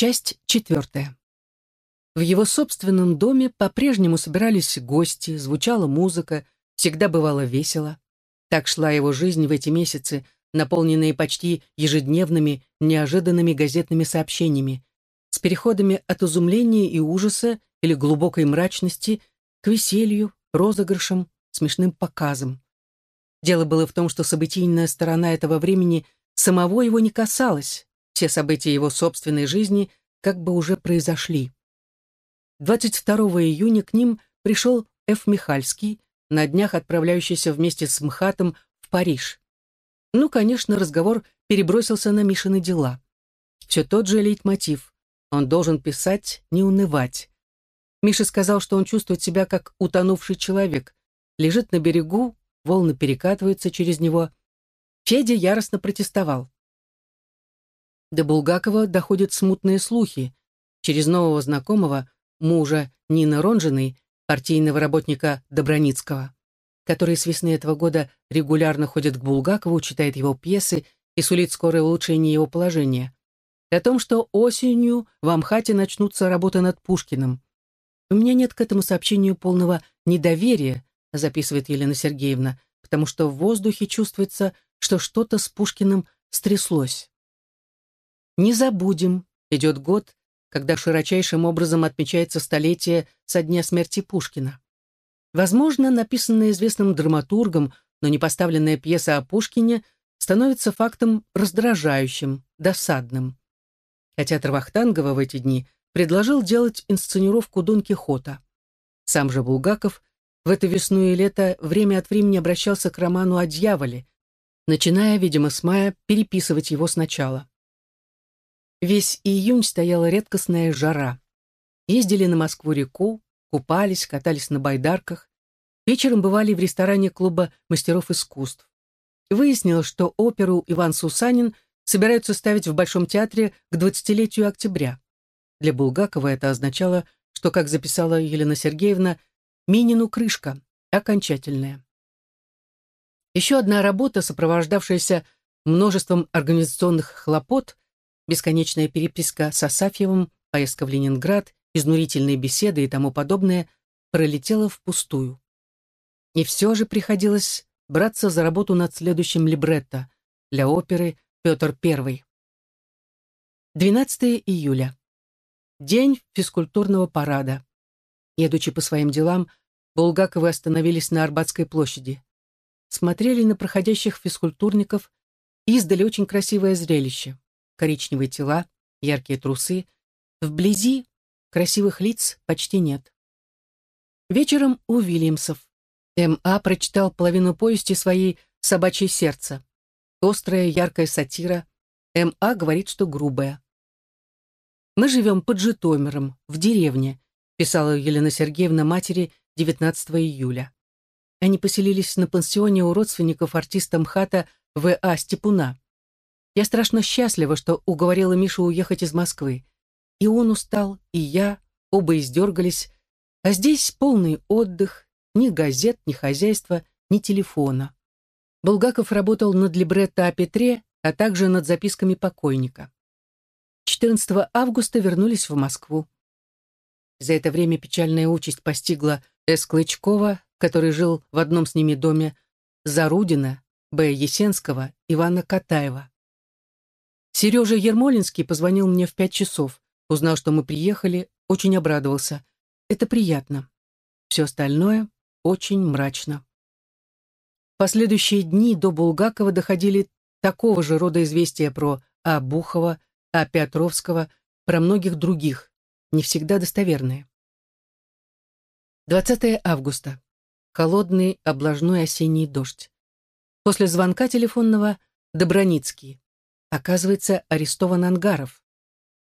Часть четвертая. В его собственном доме по-прежнему собирались гости, звучала музыка, всегда бывало весело. Так шла его жизнь в эти месяцы, наполненные почти ежедневными, неожиданными газетными сообщениями, с переходами от изумления и ужаса или глубокой мрачности к веселью, розыгрышам, смешным показам. Дело было в том, что событийная сторона этого времени самого его не касалась, все события его собственной жизни как бы уже произошли. 22 июня к ним пришел Ф. Михальский, на днях отправляющийся вместе с МХАТом в Париж. Ну, конечно, разговор перебросился на Мишины дела. Все тот же лейтмотив. Он должен писать, не унывать. Миша сказал, что он чувствует себя как утонувший человек. Лежит на берегу, волны перекатываются через него. Федя яростно протестовал. До Булгакова доходят смутные слухи. Через нового знакомого, мужа Нины Ронжиной, партийного работника Доброницкого, который с весны этого года регулярно ходит к Булгакову, читает его пьесы и сулит скорое улучшение его положения. О том, что осенью в Амхате начнутся работы над Пушкиным. У меня нет к этому сообщению полного недоверия, записывает Елена Сергеевна, потому что в воздухе чувствуется, что что-то с Пушкиным стряслось. Не забудем, идет год, когда широчайшим образом отмечается столетие со дня смерти Пушкина. Возможно, написанная известным драматургом, но не поставленная пьеса о Пушкине становится фактом раздражающим, досадным. Хотя Травахтангова в эти дни предложил делать инсценировку Дон Кихота. Сам же Булгаков в эту весну и лето время от времени обращался к роману о дьяволе, начиная, видимо, с мая переписывать его сначала. Весь июнь стояла редкостная жара. Ездили на Москву-реку, купались, катались на байдарках. Вечером бывали в ресторане клуба мастеров искусств. Выяснилось, что оперу «Иван Сусанин» собираются ставить в Большом театре к 20-летию октября. Для Булгакова это означало, что, как записала Елена Сергеевна, Минину крышка, окончательная. Еще одна работа, сопровождавшаяся множеством организационных хлопот, бесконечная переписка с Асафьевым, поездка в Ленинград, изнурительные беседы и тому подобное, пролетела впустую. И все же приходилось браться за работу над следующим либретто для оперы «Петр I». 12 июля. День физкультурного парада. Едучи по своим делам, Булгаковы остановились на Арбатской площади. Смотрели на проходящих физкультурников, издали очень красивое зрелище коричневые тела, яркие трусы. Вблизи красивых лиц почти нет. Вечером у Вильямсов. М.А. прочитал половину повести своей «Собачье сердце». Острая, яркая сатира. М.А. говорит, что грубая. «Мы живем под Житомиром, в деревне», писала Елена Сергеевна матери 19 июля. Они поселились на пансионе у родственников артиста МХАТа В.А. Степуна. Я страшно счастлива, что уговорила Мишу уехать из Москвы. И он устал, и я, оба издергались. А здесь полный отдых, ни газет, ни хозяйства, ни телефона. Булгаков работал над либретто о Петре, а также над записками покойника. 14 августа вернулись в Москву. За это время печальная участь постигла С. Клычкова, который жил в одном с ними доме, Зарудина, Б. Есенского, Ивана Катаева. Сережа Ермолинский позвонил мне в пять часов, узнал, что мы приехали, очень обрадовался. Это приятно. Все остальное очень мрачно. Последующие дни до Булгакова доходили такого же рода известия про А. Бухова, А. Петровского, про многих других, не всегда достоверные. 20 августа. Холодный, облажной осенний дождь. После звонка телефонного Доброницкий. Оказывается, арестован Ангаров.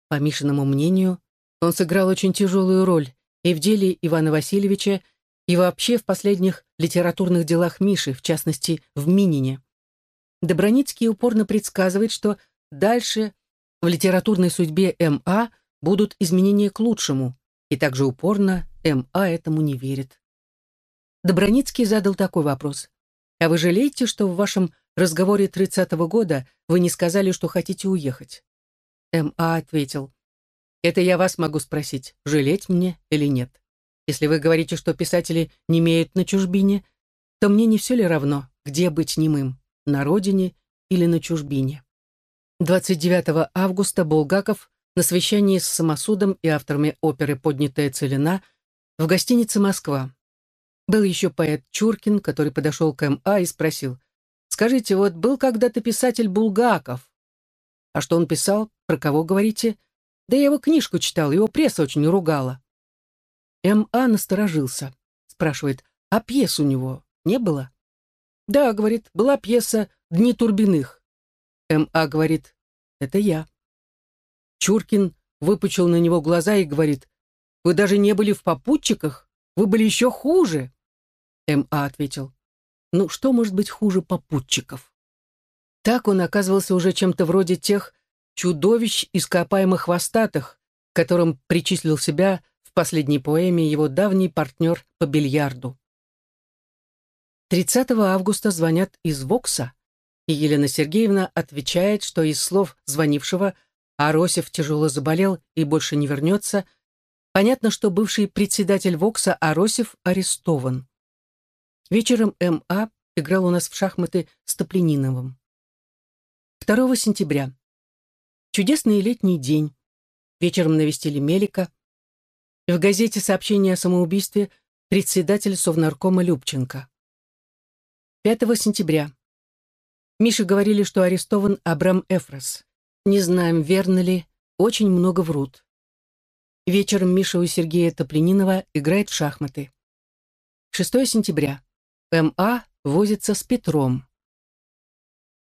По Мишиному мнению, он сыграл очень тяжелую роль и в деле Ивана Васильевича, и вообще в последних литературных делах Миши, в частности, в «Минине». Доброницкий упорно предсказывает, что дальше в литературной судьбе М.А. будут изменения к лучшему, и также упорно М.А. этому не верит. Доброницкий задал такой вопрос. «А вы жалеете, что в вашем разговоре 30-го года вы не сказали, что хотите уехать?» М.А. ответил, Это я вас могу спросить, жалеть мне или нет. Если вы говорите, что писатели не имеют на чужбине, то мне не все ли равно, где быть немым, на родине или на чужбине. 29 августа Булгаков на совещании с самосудом и авторами оперы «Поднятая целина» в гостинице «Москва». Был еще поэт Чуркин, который подошел к М.А. и спросил, «Скажите, вот был когда-то писатель Булгаков?» «А что он писал? Про кого говорите?» «Да я его книжку читал, его пресса очень ругала». М.А. насторожился. Спрашивает, «А пьес у него не было?» «Да», — говорит, — «была пьеса «Дни Турбиных». М.А. говорит, «Это я». Чуркин выпучил на него глаза и говорит, «Вы даже не были в попутчиках? Вы были еще хуже!» М.А. ответил, «Ну, что может быть хуже попутчиков?» Так он оказывался уже чем-то вроде тех чудовищ ископаемых хвостатых, которым причислил себя в последней поэме его давний партнер по бильярду. 30 августа звонят из Вокса, и Елена Сергеевна отвечает, что из слов звонившего – Аросев тяжело заболел и больше не вернется, понятно, что бывший председатель ВОКСа Аросев арестован. Вечером М.А. играл у нас в шахматы с Топлениновым. 2 сентября. Чудесный летний день. Вечером навестили Мелика. В газете сообщение о самоубийстве председатель Совнаркома Любченко. 5 сентября. Мише говорили, что арестован Абрам Эфрос. Не знаем, верно ли, очень много врут. Вечером Миша у Сергея Топлининова играет в шахматы. 6 сентября. М.А. возится с Петром.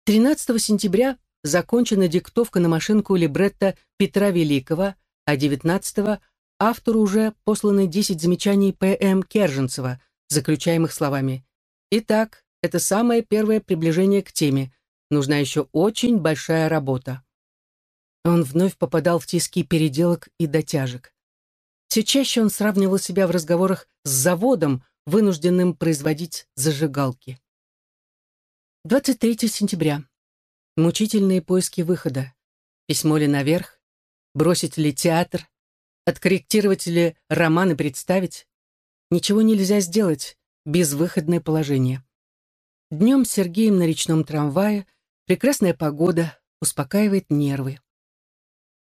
13 сентября закончена диктовка на машинку либретто Петра Великого, а 19 автору уже посланы 10 замечаний П.М. Керженцева, заключаемых словами «Итак, это самое первое приближение к теме. Нужна еще очень большая работа». Он вновь попадал в тиски переделок и дотяжек. Все чаще он сравнивал себя в разговорах с заводом, вынужденным производить зажигалки. 23 сентября. Мучительные поиски выхода. Письмо ли наверх? Бросить ли театр? Откорректировать ли роман и представить? Ничего нельзя сделать. Безвыходное положение. Днем с Сергеем на речном трамвае. Прекрасная погода. Успокаивает нервы.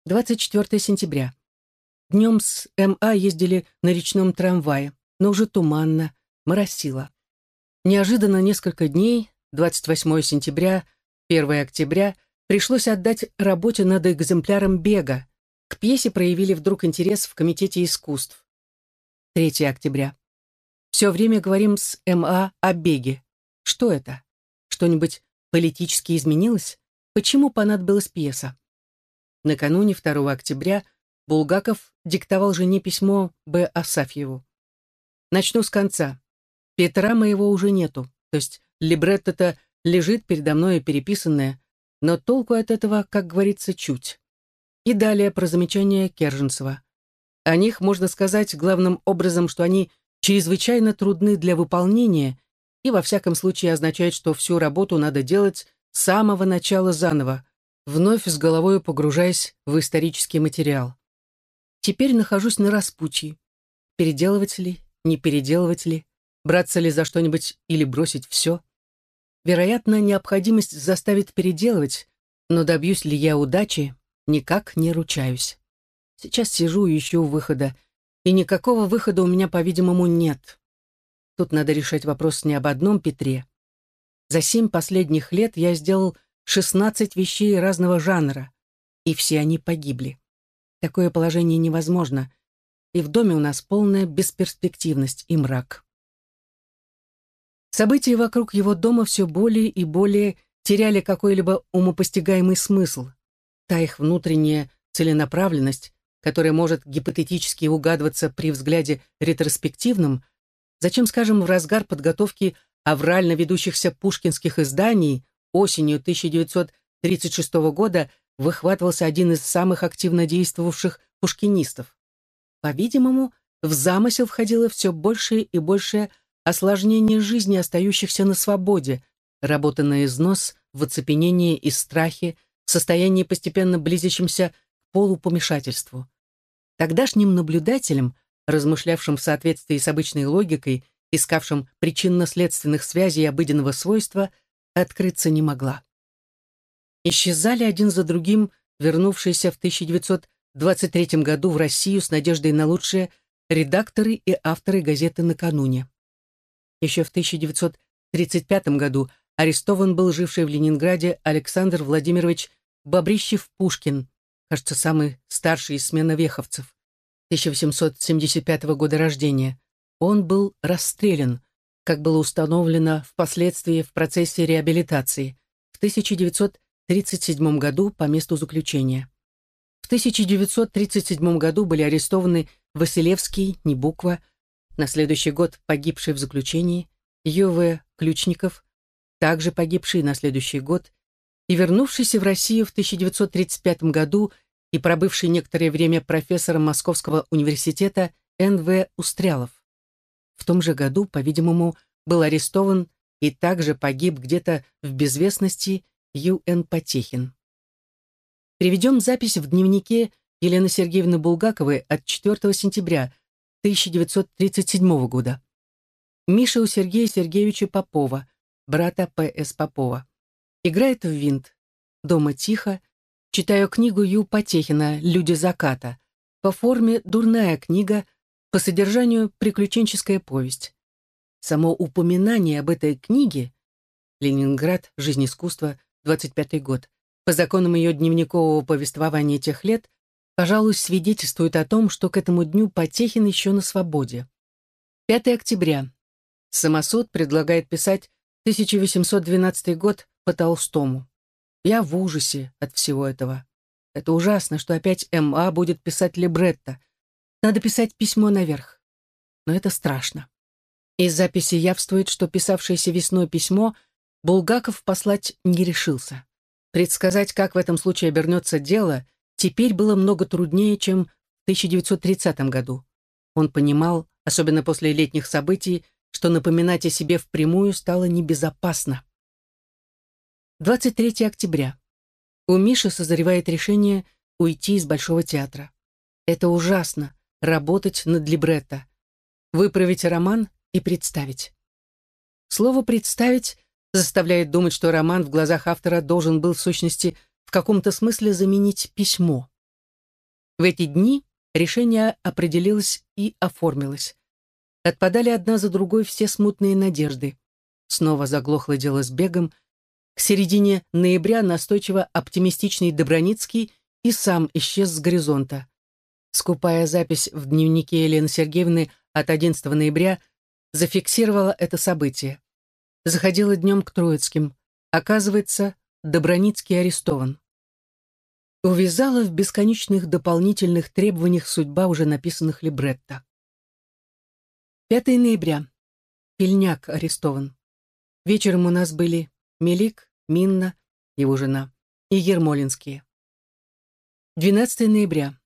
24 сентября. Днем с МА ездили на речном трамвае, но уже туманно, моросило. Неожиданно несколько дней, 28 сентября, 1 октября, пришлось отдать работе над экземпляром «Бега». К пьесе проявили вдруг интерес в Комитете искусств. 3 октября. Все время говорим с МА о беге. Что это? Что-нибудь политически изменилось? Почему понадобилась пьеса? Накануне 2 октября Булгаков диктовал жене письмо Б. Асафьеву. Начну с конца. Петра моего уже нету, то есть либретто-то лежит передо мной переписанное, но толку от этого, как говорится, чуть. И далее про замечания Керженцева. О них можно сказать главным образом, что они чрезвычайно трудны для выполнения и во всяком случае означают, что всю работу надо делать с самого начала заново, вновь с головой погружаясь в исторический материал. Теперь нахожусь на распутье. Переделывать ли, не переделывать ли, браться ли за что-нибудь или бросить все? Вероятно, необходимость заставит переделывать, но добьюсь ли я удачи, никак не ручаюсь. Сейчас сижу и ищу выхода, и никакого выхода у меня, по-видимому, нет. Тут надо решать вопрос не об одном Петре. За семь последних лет я сделал 16 вещей разного жанра, и все они погибли. Такое положение невозможно, и в доме у нас полная бесперспективность и мрак. События вокруг его дома все более и более теряли какой-либо умопостигаемый смысл. Та их внутренняя целенаправленность, которая может гипотетически угадываться при взгляде ретроспективном, зачем, скажем, в разгар подготовки аврально ведущихся пушкинских изданий осенью 1936 года выхватывался один из самых активно действовавших пушкинистов. По-видимому, в замысел входило все большее и большее осложнение жизни остающихся на свободе, работа на износ, в оцепенении и страхе, в состоянии постепенно близящемся к полупомешательству. Тогдашним наблюдателям, размышлявшим в соответствии с обычной логикой, искавшим причинно-следственных связей обыденного свойства, открыться не могла. Исчезали один за другим вернувшиеся в 1923 году в Россию с надеждой на лучшее редакторы и авторы газеты «Накануне». Еще в 1935 году арестован был живший в Ленинграде Александр Владимирович Бобрищев-Пушкин, кажется, самый старший из сменовеховцев, 1875 года рождения. Он был расстрелян, как было установлено впоследствии в процессе реабилитации, в 1937 году по месту заключения. В 1937 году были арестованы Василевский, Небуква, на следующий год погибший в заключении, Ю.В. Ключников, также погибший на следующий год, и вернувшийся в Россию в 1935 году и пробывший некоторое время профессором Московского университета Н.В. Устрялов. В том же году, по-видимому, был арестован и также погиб где-то в безвестности Ю.Н. Потехин. Приведем запись в дневнике Елены Сергеевны Булгаковой от 4 сентября 1937 года. Миша у Сергея Сергеевича Попова, брата П.С. Попова. Играет в винт. Дома тихо. Читаю книгу Ю. Потехина «Люди заката». По форме дурная книга, по содержанию приключенческая повесть. Само упоминание об этой книге «Ленинград. Жизнь искусства. 25 год» по законам ее дневникового повествования тех лет, пожалуй, свидетельствует о том, что к этому дню Потехин еще на свободе. 5 октября. Самосуд предлагает писать 1812 год по Толстому. Я в ужасе от всего этого. Это ужасно, что опять М.А. будет писать либретто. Надо писать письмо наверх. Но это страшно. Из записи явствует, что писавшееся весной письмо Булгаков послать не решился. Предсказать, как в этом случае обернется дело, теперь было много труднее, чем в 1930 году. Он понимал, особенно после летних событий, что напоминать о себе впрямую стало небезопасно. 23 октября. У Миши созревает решение уйти из Большого театра. Это ужасно — работать над либретто. Выправить роман и представить. Слово «представить» заставляет думать, что роман в глазах автора должен был, в сущности, в каком-то смысле заменить письмо. В эти дни решение определилось и оформилось. Отпадали одна за другой все смутные надежды. Снова заглохло дело с бегом, к середине ноября настойчиво оптимистичный Доброницкий и сам исчез с горизонта. Скупая запись в дневнике Елены Сергеевны от 11 ноября зафиксировала это событие. Заходила днем к Троицким. Оказывается, Доброницкий арестован. Увязала в бесконечных дополнительных требованиях судьба уже написанных либретто. 5 ноября. Пельняк арестован. Вечером у нас были Мелик, Минна, его жена, и Ермолинские. 12 ноября.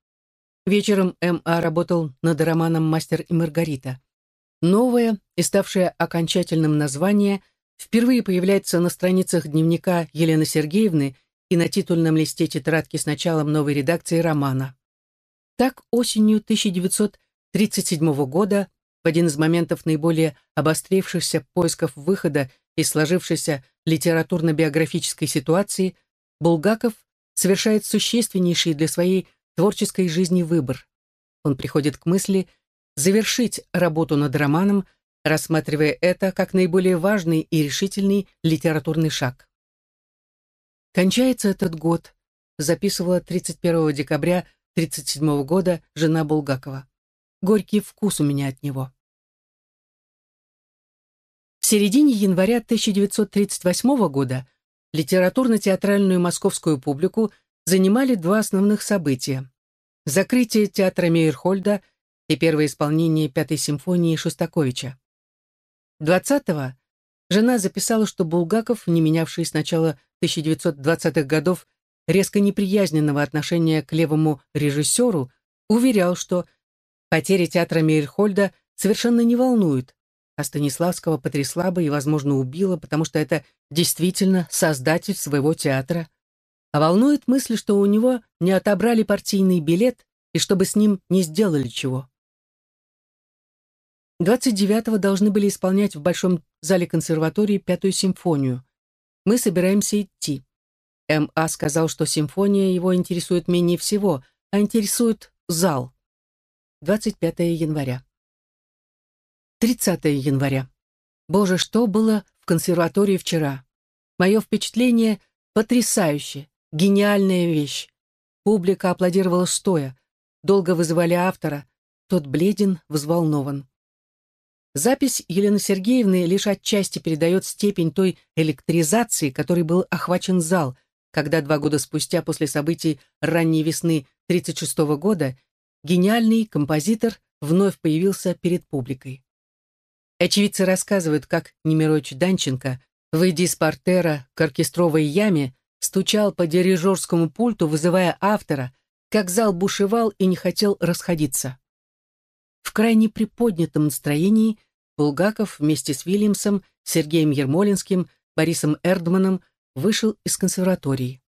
Вечером М.А. работал над романом «Мастер и Маргарита». Новое и ставшее окончательным название впервые появляется на страницах дневника Елены Сергеевны и на титульном листе тетрадки с началом новой редакции романа. Так осенью 1937 года, в один из моментов наиболее обострившихся поисков выхода из сложившейся литературно-биографической ситуации, Булгаков совершает существеннейший для своей творческой жизни выбор. Он приходит к мысли завершить работу над романом, рассматривая это как наиболее важный и решительный литературный шаг. Кончается этот год, записывала 31 декабря 1937 года жена Булгакова. Горький вкус у меня от него. В середине января 1938 года литературно-театральную московскую публику занимали два основных события. Закрытие театра Мейерхольда и первое исполнение Пятой симфонии Шостаковича. 20-го жена записала, что Булгаков, не менявший с начала 1920-х годов резко неприязненного отношения к левому режиссеру, уверял, что потеря театра Мейерхольда совершенно не волнует, а Станиславского потрясла бы и, возможно, убила, потому что это действительно создатель своего театра. А волнует мысль, что у него не отобрали партийный билет и чтобы с ним не сделали чего. 29-го должны были исполнять в Большом зале консерватории Пятую симфонию. Мы собираемся идти. М.А. сказал, что симфония его интересует менее всего, а интересует зал. 25 января. 30 января. Боже, что было в консерватории вчера? Мое впечатление потрясающе, гениальная вещь. Публика аплодировала стоя, долго вызывали автора, тот бледен, взволнован. Запись Елены Сергеевны лишь отчасти передает степень той электризации, которой был охвачен зал, когда два года спустя после событий ранней весны 1936 года гениальный композитор вновь появился перед публикой. Очевидцы рассказывают, как Немирович Данченко, выйдя из портера к оркестровой яме, стучал по дирижерскому пульту, вызывая автора, как зал бушевал и не хотел расходиться. В крайне приподнятом настроении Булгаков вместе с Вильямсом, Сергеем Ермолинским, Борисом Эрдманом вышел из консерватории.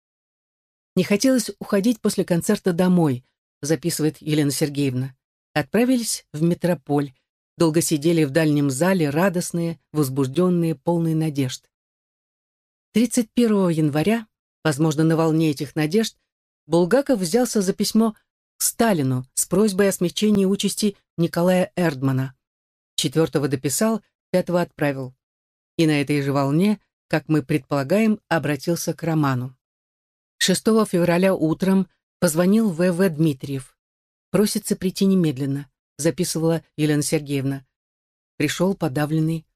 «Не хотелось уходить после концерта домой», записывает Елена Сергеевна. Отправились в метрополь, долго сидели в дальнем зале, радостные, возбужденные, полные надежд. 31 января, возможно, на волне этих надежд, Булгаков взялся за письмо к Сталину с просьбой о смягчении участи Николая Эрдмана четвертого дописал, пятого отправил. И на этой же волне, как мы предполагаем, обратился к Роману. 6 февраля утром позвонил В.В. Дмитриев. «Просится прийти немедленно», записывала Елена Сергеевна. Пришел подавленный.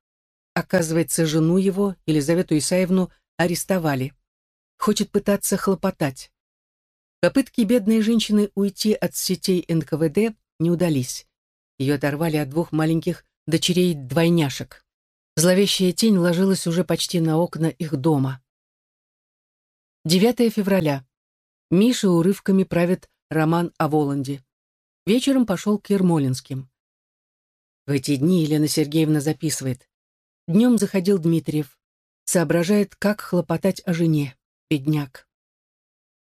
Оказывается, жену его, Елизавету Исаевну, арестовали. Хочет пытаться хлопотать. Попытки бедной женщины уйти от сетей НКВД не удались. Ее оторвали от двух маленьких дочерей-двойняшек. Зловещая тень ложилась уже почти на окна их дома. 9 февраля. Миша урывками правит роман о Воланде. Вечером пошел к Ермолинским. В эти дни Елена Сергеевна записывает. Днем заходил Дмитриев. Соображает, как хлопотать о жене. Бедняк.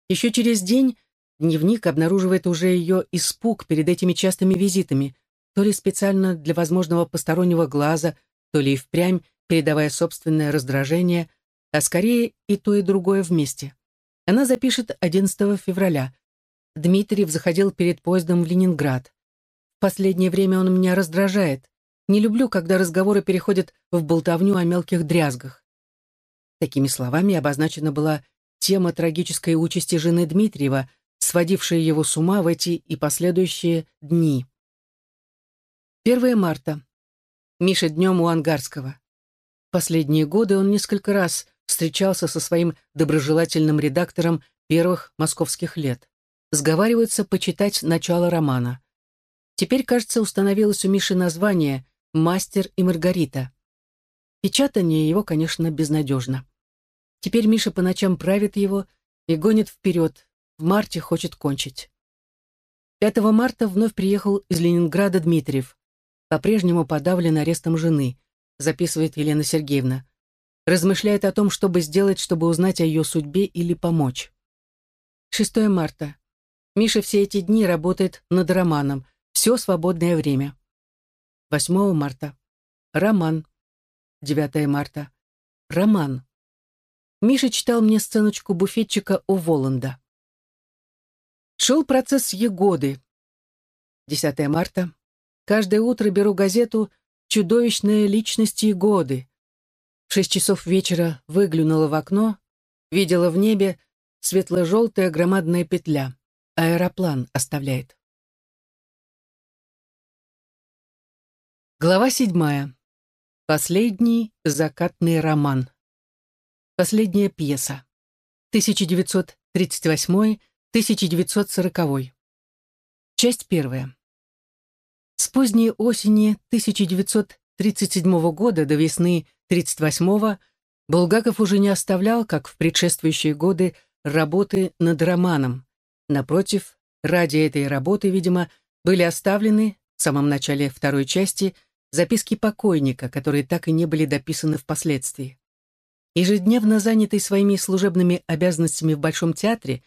Еще через день дневник обнаруживает уже ее испуг перед этими частыми визитами, то ли специально для возможного постороннего глаза, то ли и впрямь передавая собственное раздражение, а скорее и то, и другое вместе. Она запишет 11 февраля. Дмитриев заходил перед поездом в Ленинград. В последнее время он меня раздражает. Не люблю, когда разговоры переходят в болтовню о мелких дрязгах. Такими словами обозначена была тема трагической участи жены Дмитриева, сводившая его с ума в эти и последующие дни. 1 марта. Миша днем у Ангарского. Последние годы он несколько раз встречался со своим доброжелательным редактором первых московских лет. Сговариваются почитать начало романа. Теперь, кажется, установилось у Миши название «Мастер и Маргарита». Печатание его, конечно, безнадежно. Теперь Миша по ночам правит его и гонит вперед, в марте хочет кончить. 5 марта вновь приехал из Ленинграда Дмитриев по-прежнему подавлен арестом жены, записывает Елена Сергеевна. Размышляет о том, что бы сделать, чтобы узнать о ее судьбе или помочь. 6 марта. Миша все эти дни работает над романом. Все свободное время. 8 марта. Роман. 9 марта. Роман. Миша читал мне сценочку буфетчика у Воланда. Шел процесс Егоды. 10 марта. Каждое утро беру газету «Чудовищные личности и годы». В шесть часов вечера выглянула в окно, видела в небе светло-желтая громадная петля. Аэроплан оставляет. Глава седьмая. Последний закатный роман. Последняя пьеса. 1938-1940. Часть первая. С поздней осени 1937 года до весны 1938 Булгаков уже не оставлял, как в предшествующие годы, работы над романом. Напротив, ради этой работы, видимо, были оставлены в самом начале второй части записки покойника, которые так и не были дописаны впоследствии. Ежедневно занятый своими служебными обязанностями в Большом театре,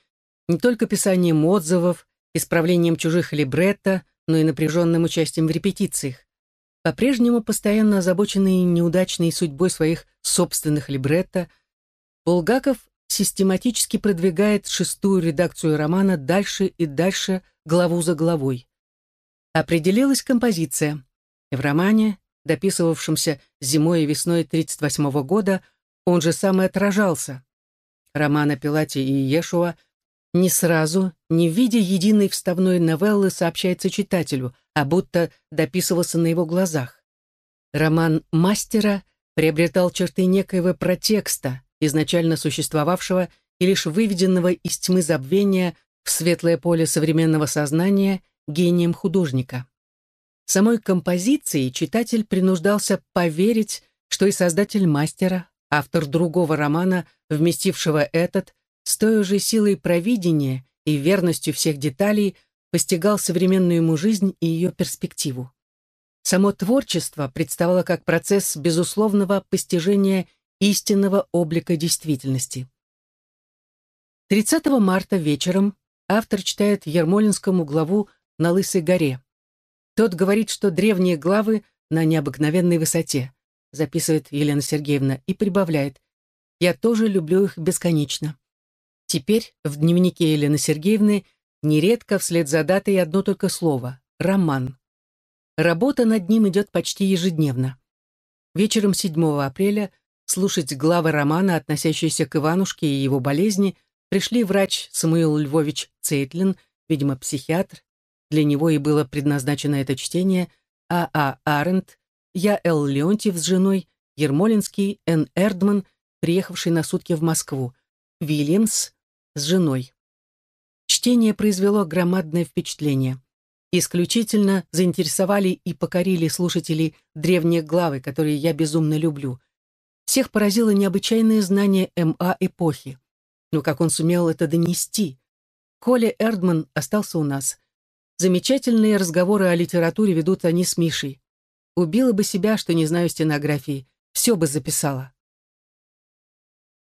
не только писанием отзывов, исправлением чужих либретто, но и напряженным участием в репетициях. По-прежнему постоянно озабоченный неудачной судьбой своих собственных либретто, Булгаков систематически продвигает шестую редакцию романа дальше и дальше, главу за главой. Определилась композиция. В романе, дописывавшемся зимой и весной 1938 года, он же сам и отражался. Роман о Пилате и Иешуа не сразу, не в виде единой вставной новеллы сообщается читателю, а будто дописывался на его глазах. Роман мастера приобретал черты некоего протекста, изначально существовавшего и лишь выведенного из тьмы забвения в светлое поле современного сознания гением художника. Самой композиции читатель принуждался поверить, что и создатель мастера, автор другого романа, вместившего этот, с той же силой провидения и верностью всех деталей постигал современную ему жизнь и ее перспективу. Само творчество представало как процесс безусловного постижения истинного облика действительности. 30 марта вечером автор читает Ермолинскому главу на Лысой горе. Тот говорит, что древние главы на необыкновенной высоте, записывает Елена Сергеевна и прибавляет, «Я тоже люблю их бесконечно». Теперь в дневнике Елены Сергеевны нередко вслед за датой одно только слово — роман. Работа над ним идет почти ежедневно. Вечером 7 апреля слушать главы романа, относящиеся к Иванушке и его болезни, пришли врач Самуил Львович Цейтлин, видимо, психиатр, для него и было предназначено это чтение, А. А. Арендт, я Л. Леонтьев с женой, Ермолинский, Н. Эрдман, приехавший на сутки в Москву, Вильямс с женой. Чтение произвело громадное впечатление. Исключительно заинтересовали и покорили слушателей древние главы, которые я безумно люблю. Всех поразило необычайное знание М.А. эпохи. Но как он сумел это донести? Коля Эрдман остался у нас. Замечательные разговоры о литературе ведут они с Мишей. Убила бы себя, что не знаю стенографии. Все бы записала.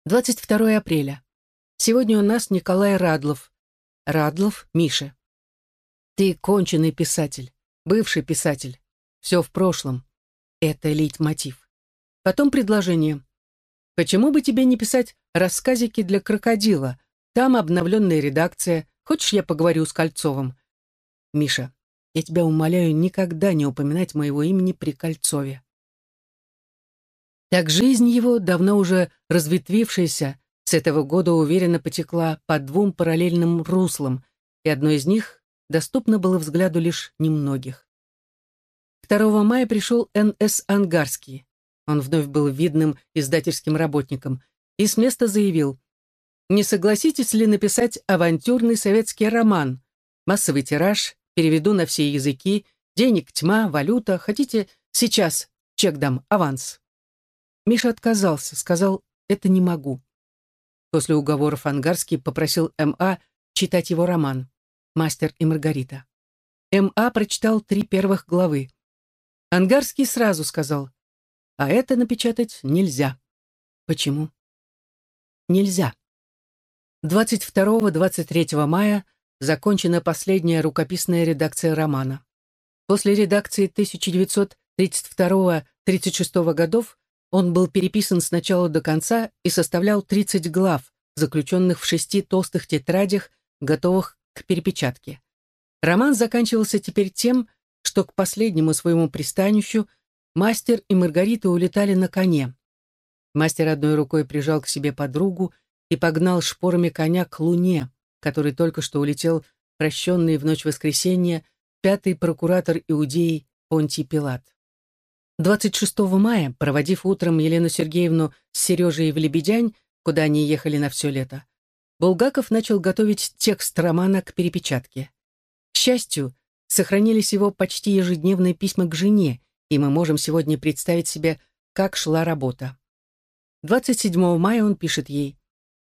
22 апреля. Сегодня у нас Николай Радлов. Радлов Миша. Ты конченый писатель, бывший писатель. Все в прошлом. Это лейтмотив. Потом предложение. Почему бы тебе не писать рассказики для крокодила? Там обновленная редакция. Хочешь, я поговорю с Кольцовым? Миша, я тебя умоляю никогда не упоминать моего имени при Кольцове. Так жизнь его, давно уже разветвившаяся, с этого года уверенно потекла по двум параллельным руслам, и одно из них доступно было взгляду лишь немногих. 2 мая пришел Н.С. Ангарский. Он вновь был видным издательским работником и с места заявил, «Не согласитесь ли написать авантюрный советский роман? Массовый тираж, переведу на все языки, денег тьма, валюта, хотите, сейчас чек дам, аванс». Миша отказался, сказал, «Это не могу». После уговоров Ангарский попросил М.А. читать его роман «Мастер и Маргарита». М.А. прочитал три первых главы. Ангарский сразу сказал, а это напечатать нельзя. Почему? Нельзя. 22-23 мая закончена последняя рукописная редакция романа. После редакции 1932-36 годов он был переписан с начала до конца и составлял 30 глав, заключенных в шести толстых тетрадях, готовых к перепечатке. Роман заканчивался теперь тем, что к последнему своему пристанищу мастер и Маргарита улетали на коне. Мастер одной рукой прижал к себе подругу и погнал шпорами коня к луне, который только что улетел прощенный в ночь воскресенья пятый прокуратор Иудеи Понтий Пилат. 26 мая, проводив утром Елену Сергеевну с Сережей в Лебедянь, куда они ехали на все лето, Булгаков начал готовить текст романа к перепечатке. К счастью, сохранились его почти ежедневные письма к жене, и мы можем сегодня представить себе, как шла работа. 27 мая он пишет ей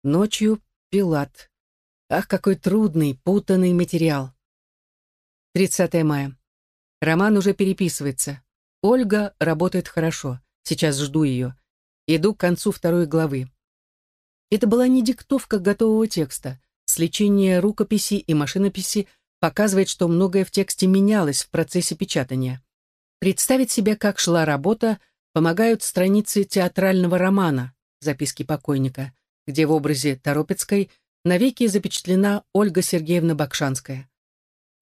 «Ночью Пилат. Ах, какой трудный, путанный материал». 30 мая. Роман уже переписывается. Ольга работает хорошо. Сейчас жду ее. Иду к концу второй главы. Это была не диктовка готового текста. Сличение рукописи и машинописи показывает, что многое в тексте менялось в процессе печатания. Представить себе, как шла работа, помогают страницы театрального романа «Записки покойника», где в образе Торопецкой навеки запечатлена Ольга Сергеевна Бакшанская.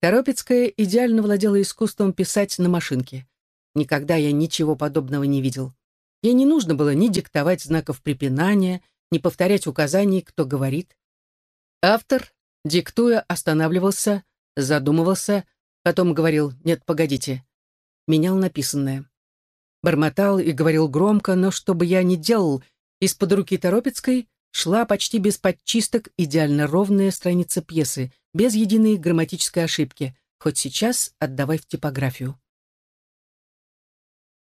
Торопецкая идеально владела искусством писать на машинке. Никогда я ничего подобного не видел. Ей не нужно было ни диктовать знаков препинания, ни повторять указаний, кто говорит. Автор, диктуя, останавливался, задумывался, потом говорил «нет, погодите», менял написанное. Бормотал и говорил громко, но что бы я ни делал, из-под руки Торопецкой шла почти без подчисток идеально ровная страница пьесы, без единой грамматической ошибки, хоть сейчас отдавай в типографию.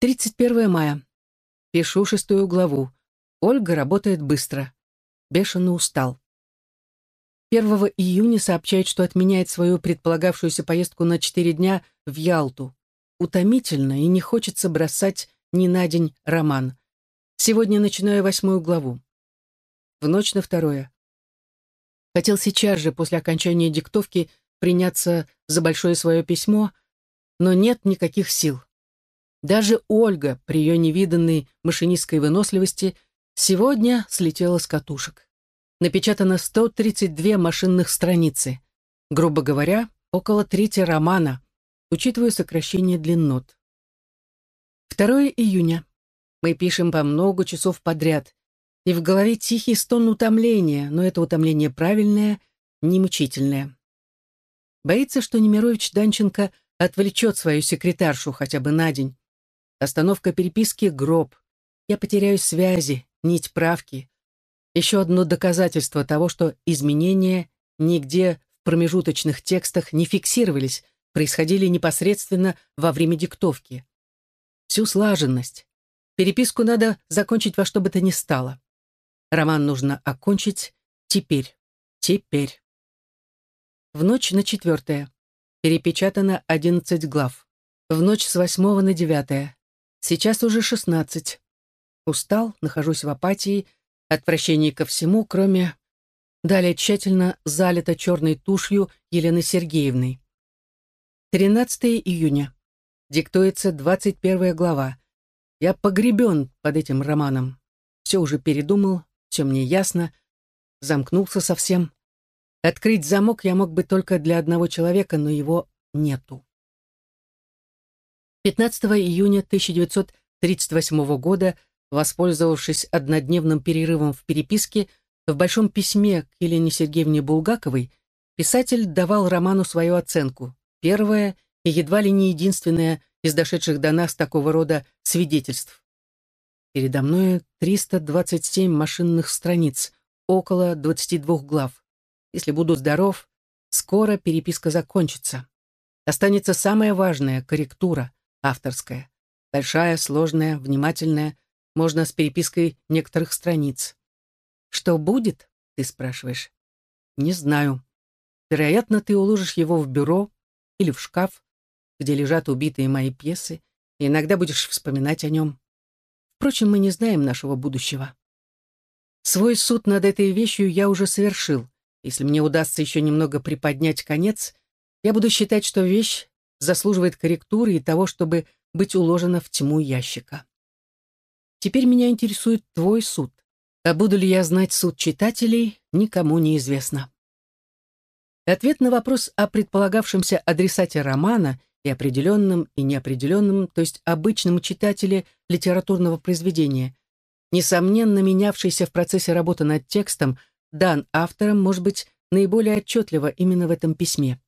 31 мая. Пишу шестую главу. Ольга работает быстро. Бешено устал. 1 июня сообщает, что отменяет свою предполагавшуюся поездку на 4 дня в Ялту. Утомительно и не хочется бросать ни на день роман. Сегодня начинаю восьмую главу. В ночь на второе. Хотел сейчас же, после окончания диктовки, приняться за большое свое письмо, но нет никаких сил. Даже Ольга, при ее невиданной машинистской выносливости, сегодня слетела с катушек. Напечатано 132 машинных страницы. Грубо говоря, около трети романа, учитывая сокращение длиннот. 2 июня. Мы пишем по много часов подряд, и в голове тихий стон утомления, но это утомление правильное, не мучительное. Боится, что Немирович Данченко отвлечет свою секретаршу хотя бы на день, Остановка переписки — гроб. Я потеряю связи, нить правки. Еще одно доказательство того, что изменения нигде в промежуточных текстах не фиксировались, происходили непосредственно во время диктовки. Всю слаженность. Переписку надо закончить во что бы то ни стало. Роман нужно окончить теперь. Теперь. В ночь на четвертое. Перепечатано одиннадцать глав. В ночь с восьмого на девятое. Сейчас уже шестнадцать. Устал, нахожусь в апатии, отвращении ко всему, кроме... Далее тщательно залито черной тушью Елены Сергеевны. 13 июня. Диктуется 21 глава. Я погребен под этим романом. Все уже передумал, все мне ясно. Замкнулся совсем. Открыть замок я мог бы только для одного человека, но его нету. 15 июня 1938 года, воспользовавшись однодневным перерывом в переписке, в большом письме к Елене Сергеевне Булгаковой писатель давал роману свою оценку, первая и едва ли не единственная из дошедших до нас такого рода свидетельств. Передо мной 327 машинных страниц, около 22 глав. Если буду здоров, скоро переписка закончится. Останется самое важное — корректура авторская. Большая, сложная, внимательная, можно с перепиской некоторых страниц. «Что будет?» — ты спрашиваешь. «Не знаю. Вероятно, ты уложишь его в бюро или в шкаф, где лежат убитые мои пьесы, и иногда будешь вспоминать о нем. Впрочем, мы не знаем нашего будущего. Свой суд над этой вещью я уже совершил. Если мне удастся еще немного приподнять конец, я буду считать, что вещь заслуживает корректуры и того, чтобы быть уложена в тьму ящика. Теперь меня интересует твой суд. А буду ли я знать суд читателей, никому не известно. Ответ на вопрос о предполагавшемся адресате романа и определенном и неопределенном, то есть обычном читателе литературного произведения, несомненно менявшийся в процессе работы над текстом, дан автором, может быть, наиболее отчетливо именно в этом письме.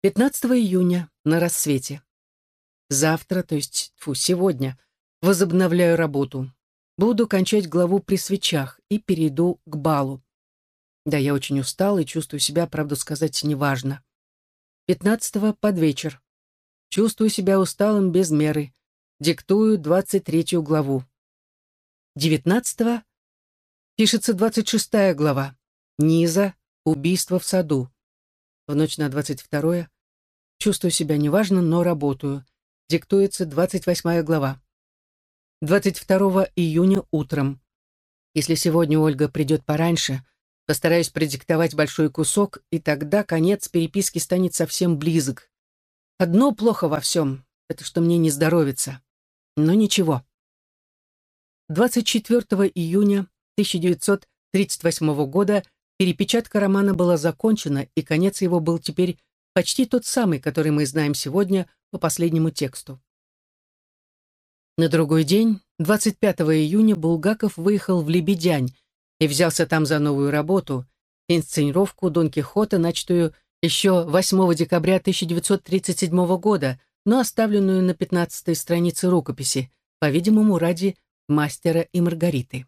15 июня, на рассвете. Завтра, то есть, фу, сегодня, возобновляю работу. Буду кончать главу при свечах и перейду к балу. Да, я очень устал и чувствую себя, правду сказать, неважно. 15-го под вечер. Чувствую себя усталым без меры. Диктую 23-ю главу. 19-го пишется 26-я глава. Низа. Убийство в саду. В ночь на 22-е чувствую себя неважно, но работаю. Диктуется 28 глава. 22 июня утром. Если сегодня Ольга придет пораньше, Постараюсь продиктовать большой кусок, и тогда конец переписки станет совсем близок. Одно плохо во всем — это что мне не здоровится. Но ничего. 24 июня 1938 года перепечатка романа была закончена, и конец его был теперь почти тот самый, который мы знаем сегодня по последнему тексту. На другой день, 25 июня, Булгаков выехал в Лебедянь и взялся там за новую работу, инсценировку Дон Кихота, начатую еще 8 декабря 1937 года, но оставленную на 15 странице рукописи, по-видимому, ради мастера и Маргариты.